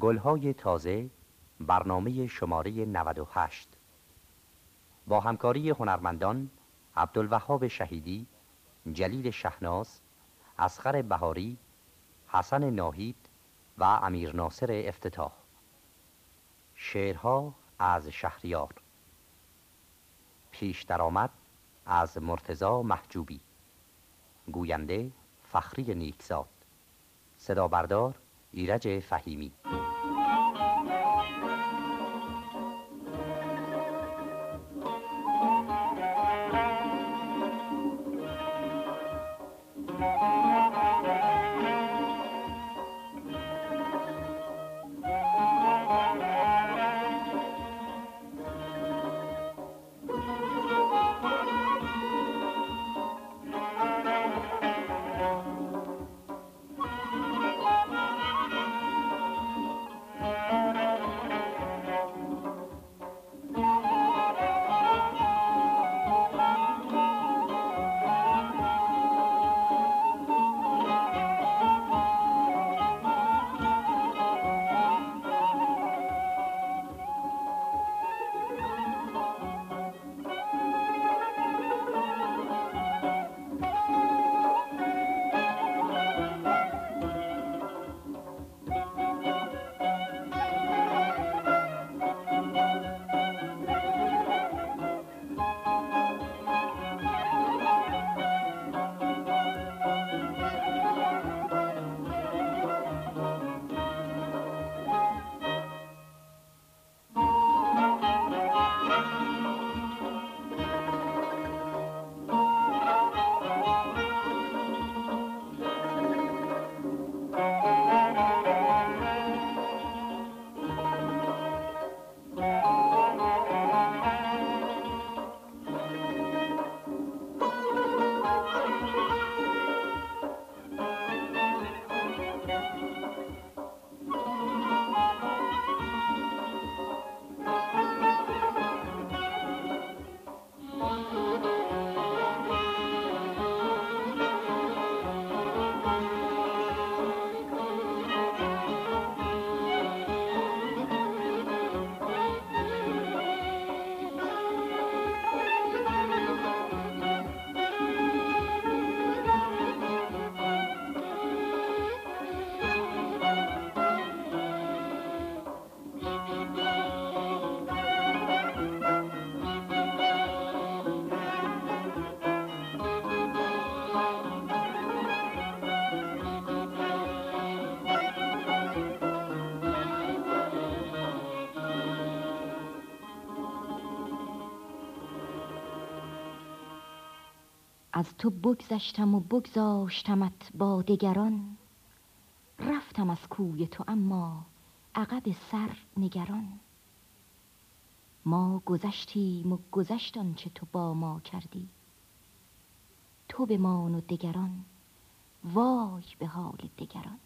گلهای تازه برنامه شماره 98 با همکاری هنرمندان عبدالوهاب شهیدی جلیل شهناز اسخر بهاری حسن ناهید و امیر ناصر افتتاح. شعرها از شهریار. پیش درآمد از مرتزا محجوبی. گوینده فخری نیکزاد. صدا بردار ایرج فهیمی. از تو بگذشتم و بگذاشتمت با دگران. رفتم از کوی تو اما عقب سر نگران. ما گذشتیم و گذشت چه تو با ما کردی. تو بمان و دگران. وای به حال دگران.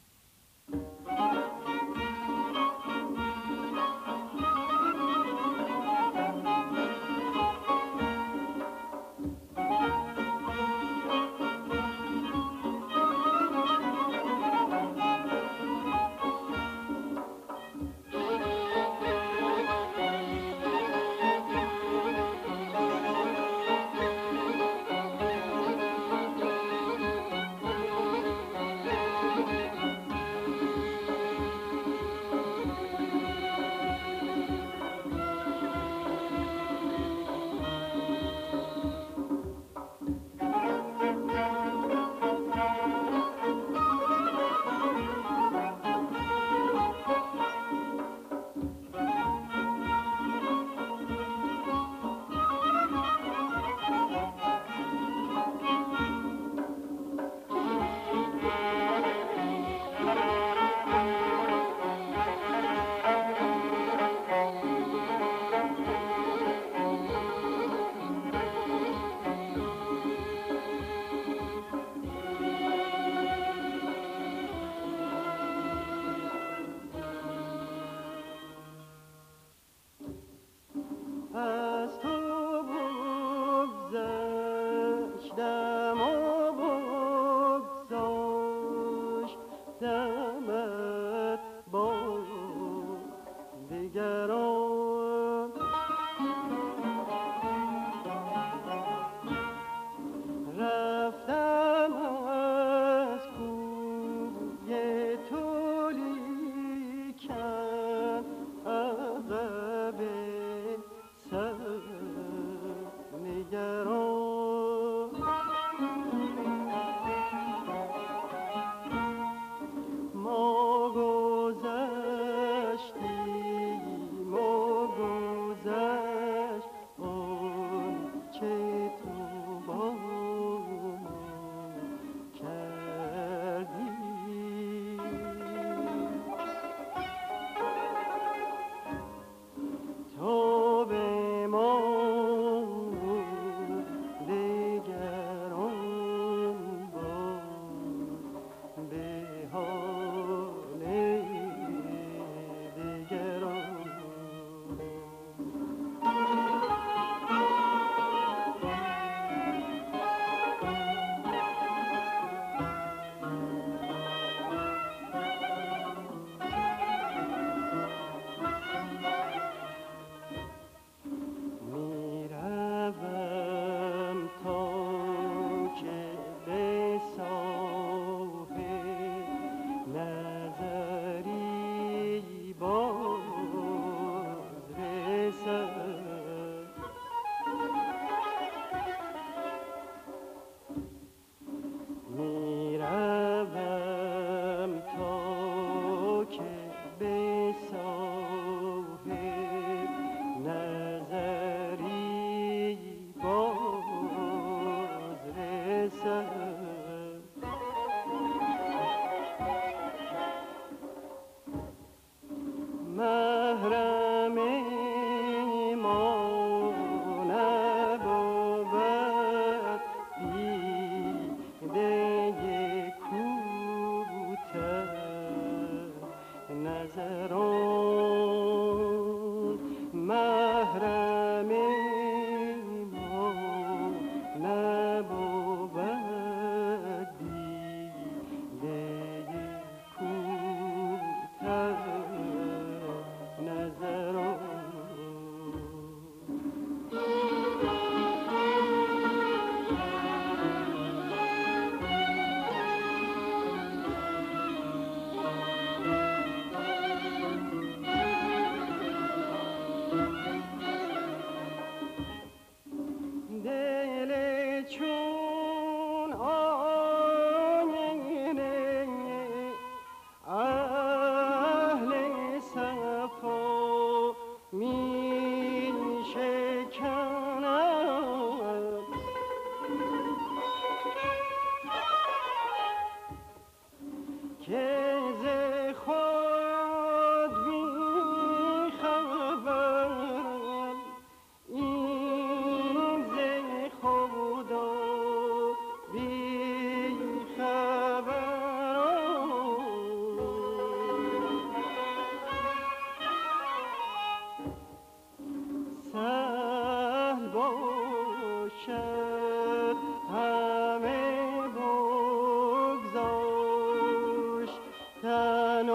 من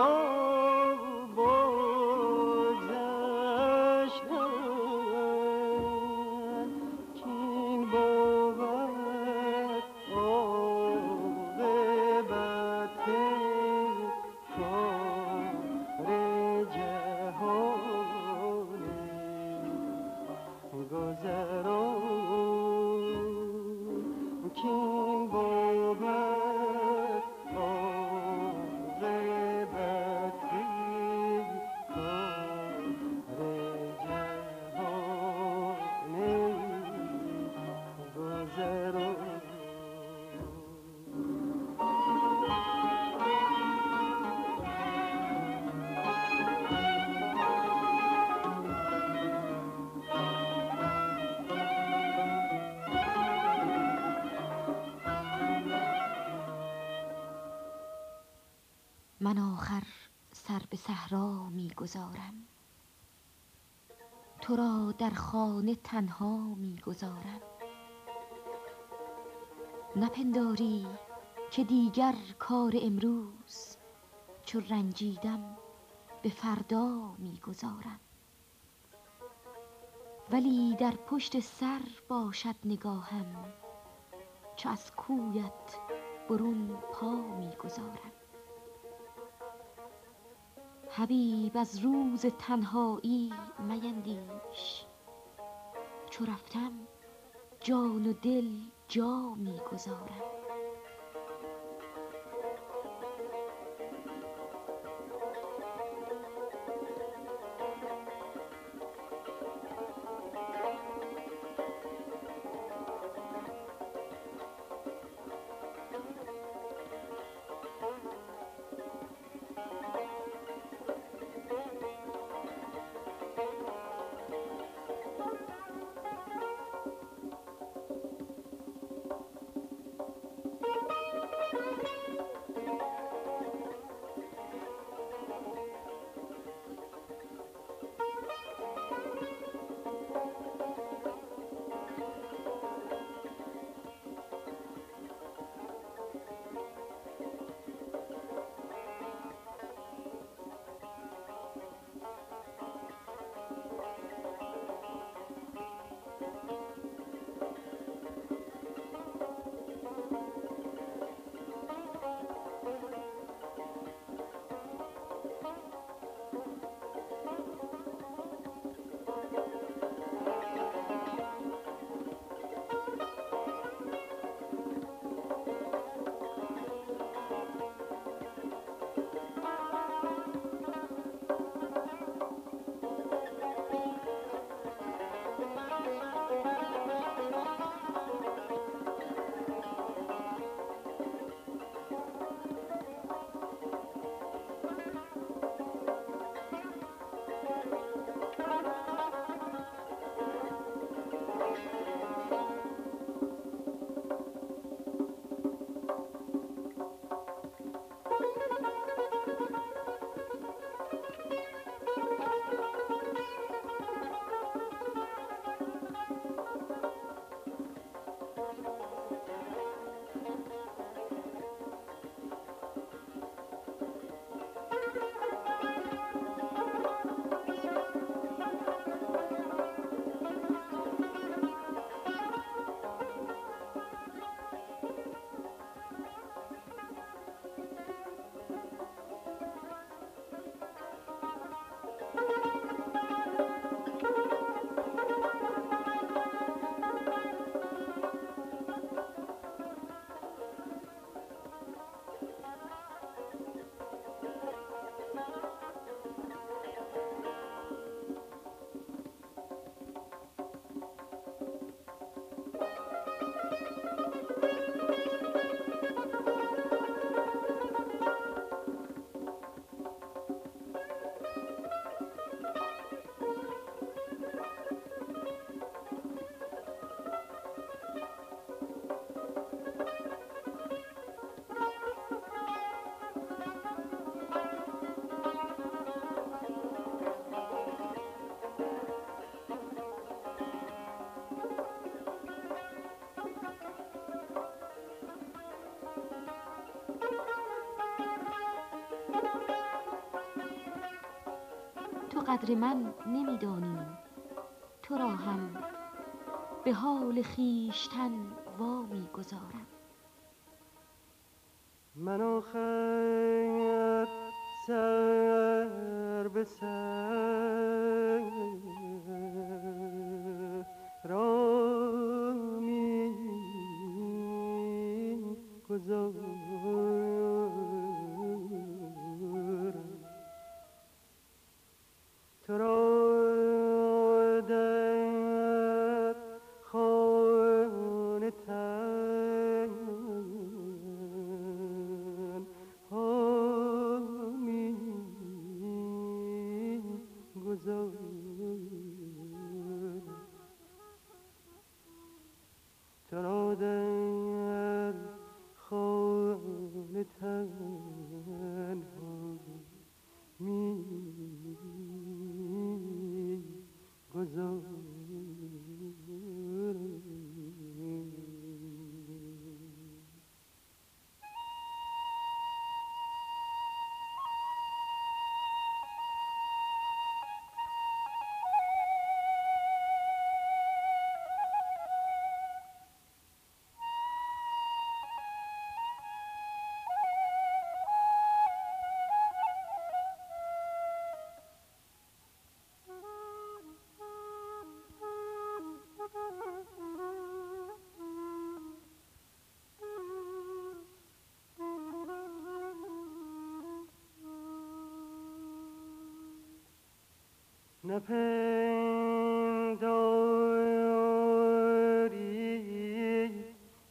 در خانه تنها می‌گذارم. نپنداری که دیگر کار امروز چو رنجیدم به فردا می‌گذارم. ولی در پشت سر باشد نگاهم چو از کویت برون پا می‌گذارم. حبیب از روز تنهایی میندیش چو رفتم جان و دل جا تو قدر من نمیدانی. تو را هم به حال خیشتن وا گذارم. من آخر سر به سر را می تو نپنداری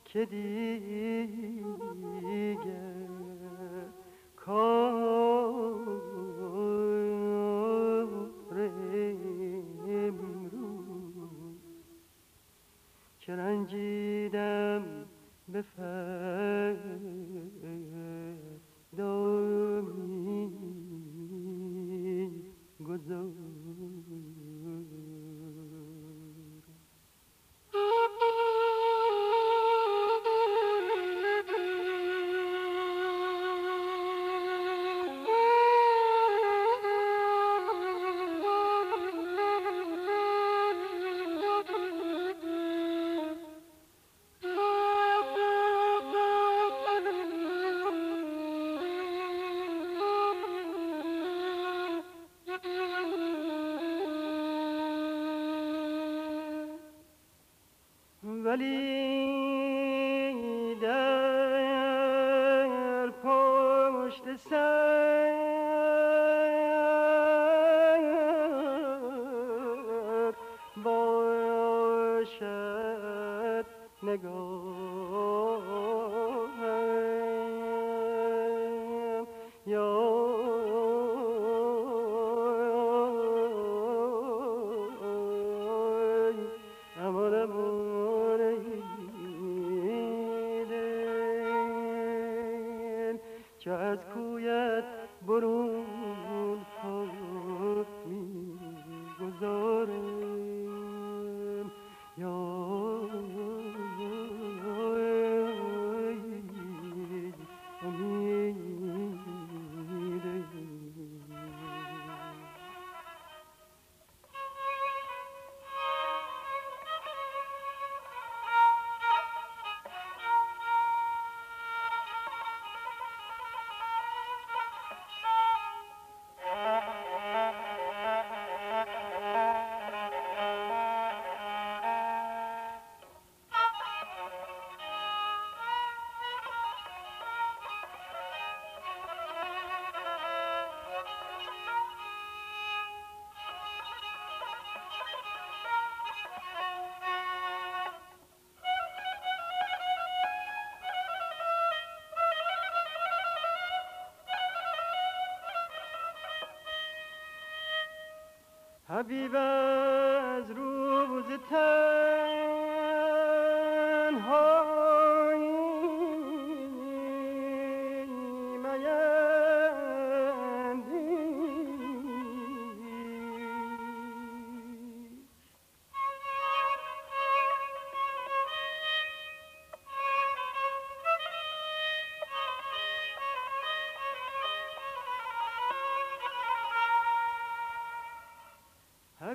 که دیگر ولی در پشت سر باشد نگاهم حبیب از روز تنهایی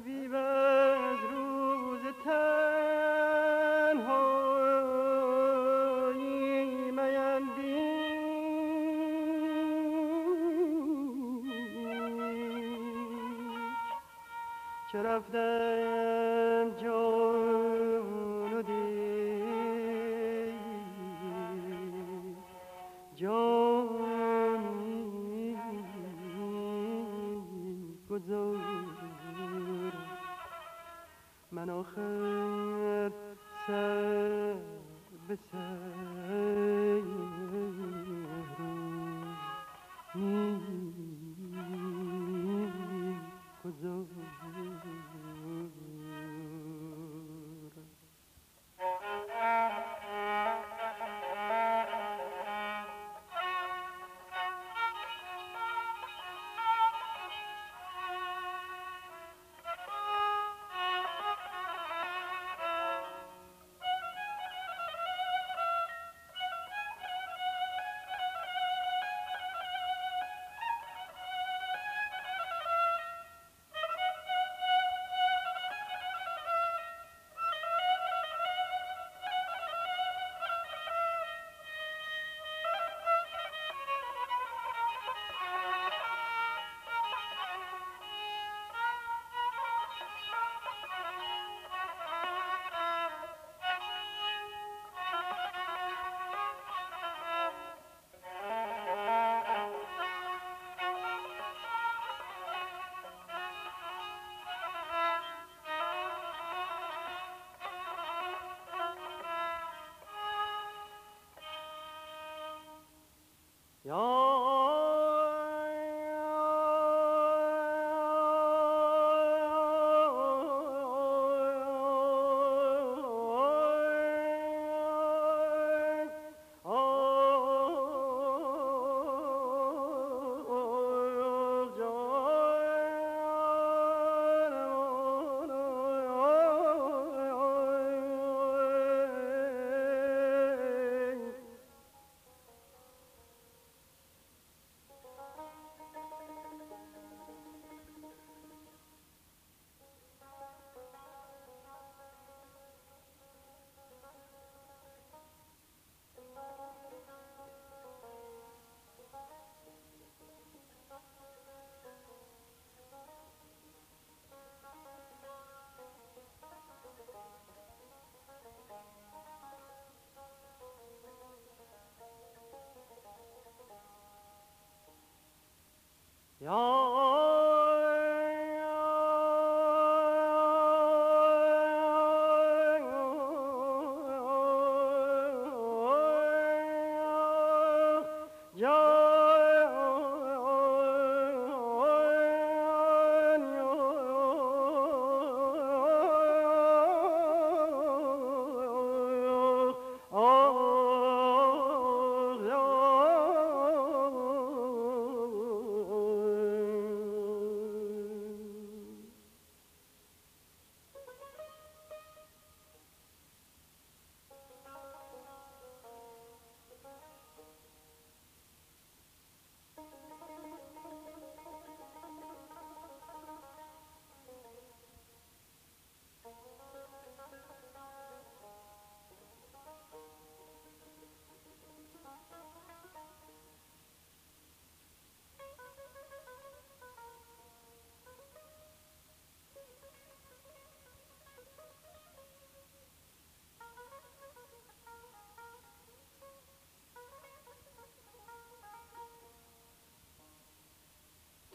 حبیب از روز تنهایی میندیش چه رفتم جان 야.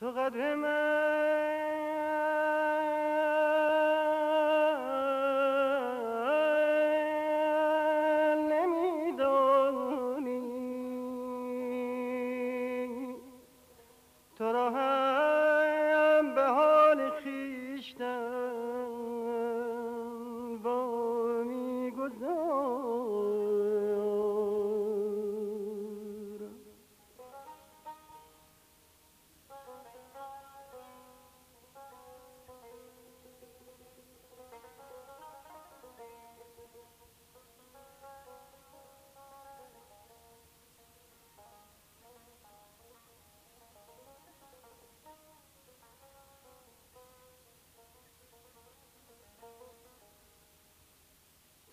تو قدر من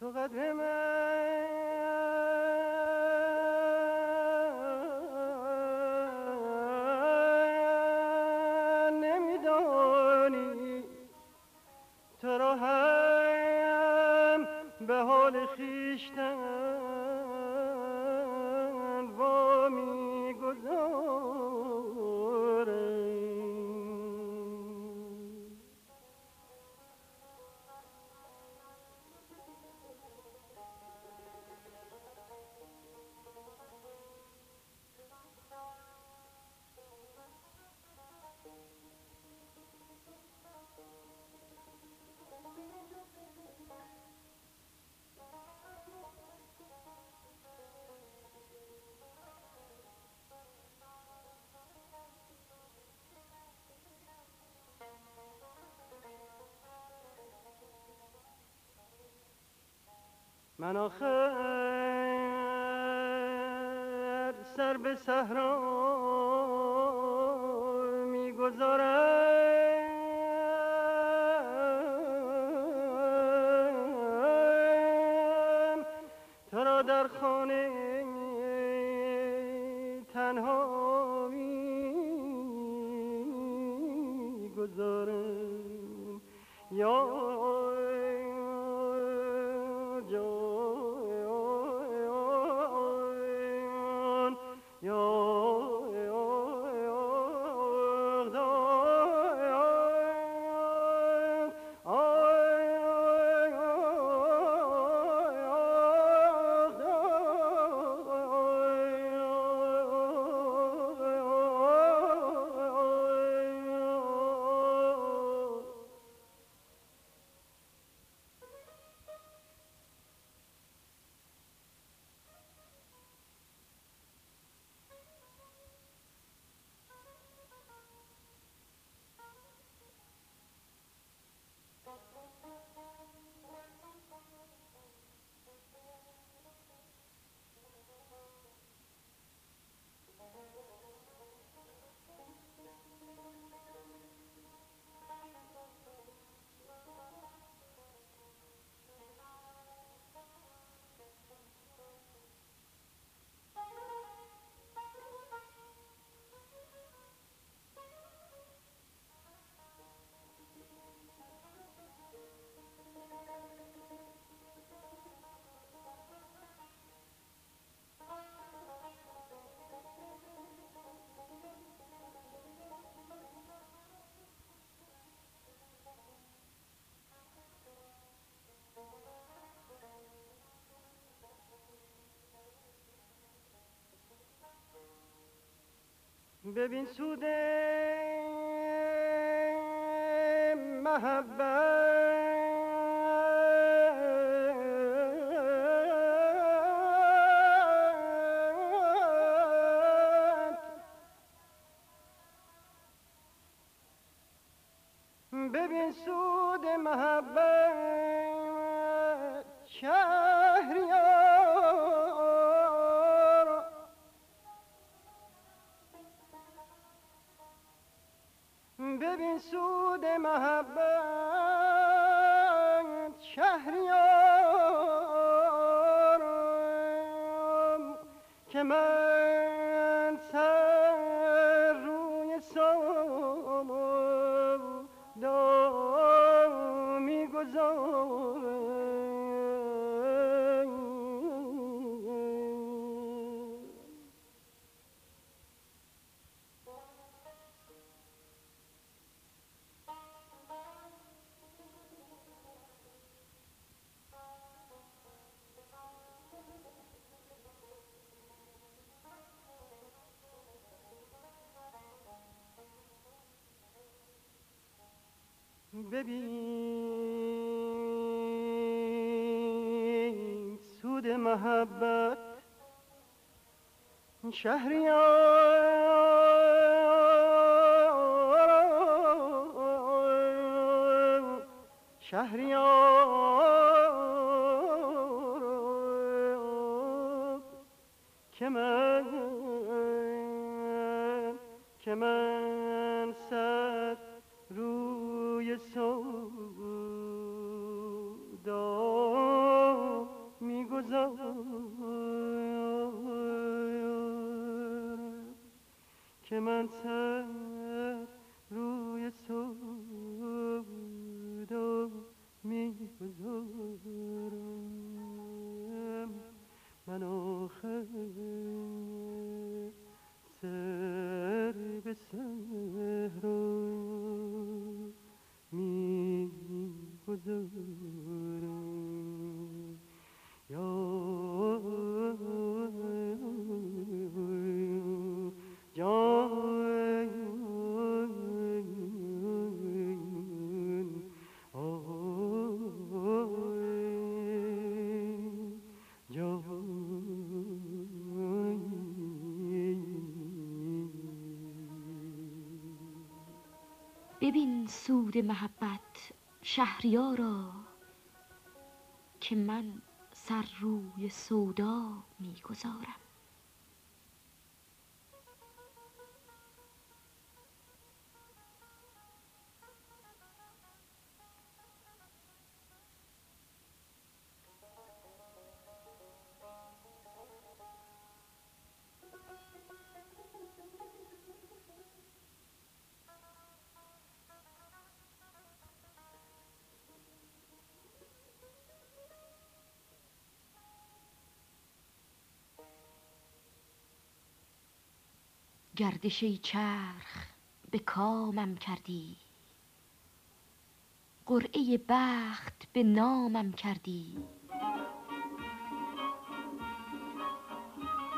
تو قدر من آخر سر به صحرا می‌گذارم. تو را در خانه تنها می‌گذارم. یا ببین سود محبت. ببین سود محبت. شهریار ببین سود محبت شهریار که من ببین سود محبت شهریار شهریار که من که من صد سودا می‌گذارم که من سر روی سودا می‌گذارم. من آخه سر به سهرم می‌گذارم. یا ببین سود محبت شهریارا که من سر روی سودا می‌گذارم. گردش چرخ به کامم کردی. قرعه بخت به نامم کردی.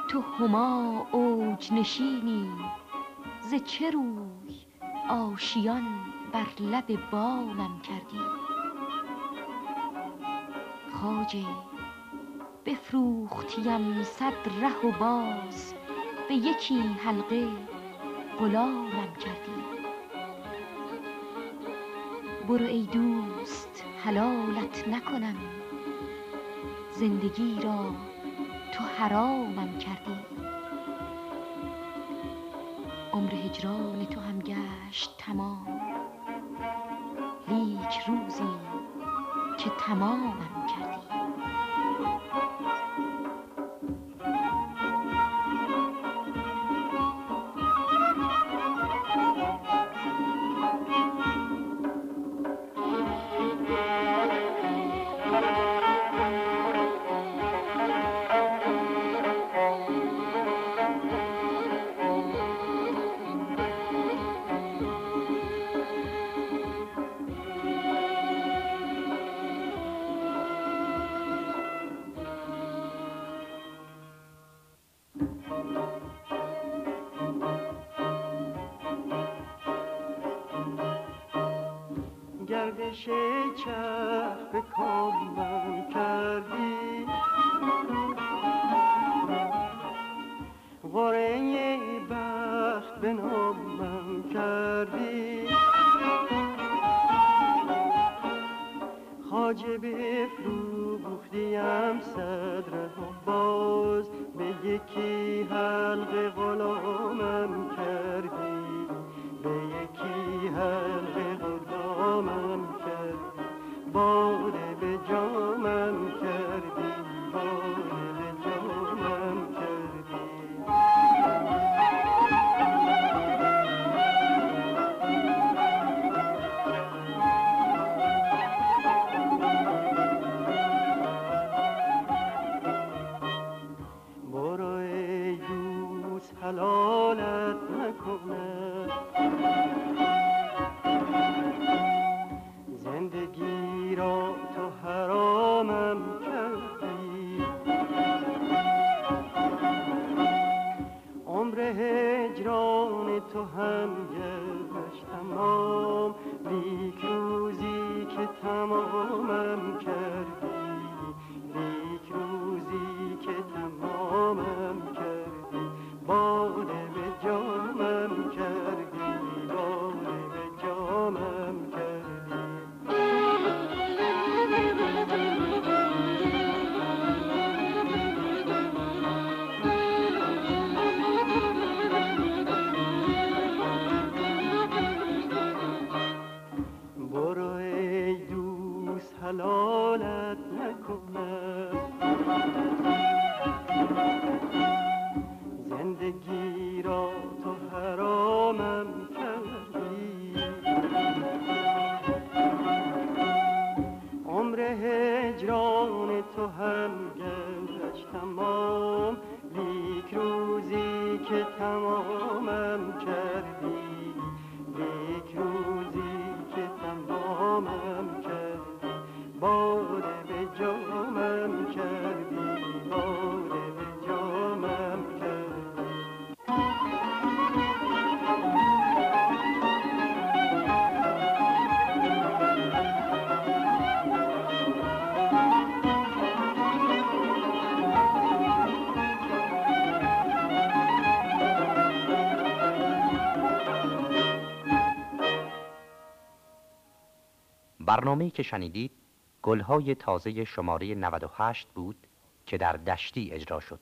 تو هما اوج نشینی ز چه روی آشیان بر لب بامم کردی. خواجه بفروختیم صد ره و باز به یکی حلقه غلامم کردی. برو ای دوست حلالت نکنم. زندگی را تو حرامم کردی. عمر هجران تو هم گشت تمام. لیک روزی که تمامم چرخ به حلالت نکنم زندگی را تو حرامم کردی. عمر هجران تو هم گشت تمام لیک روزی که تمامم برنامه که شنیدید گلهای تازه شماره 98 بود که در دشتی اجرا شد.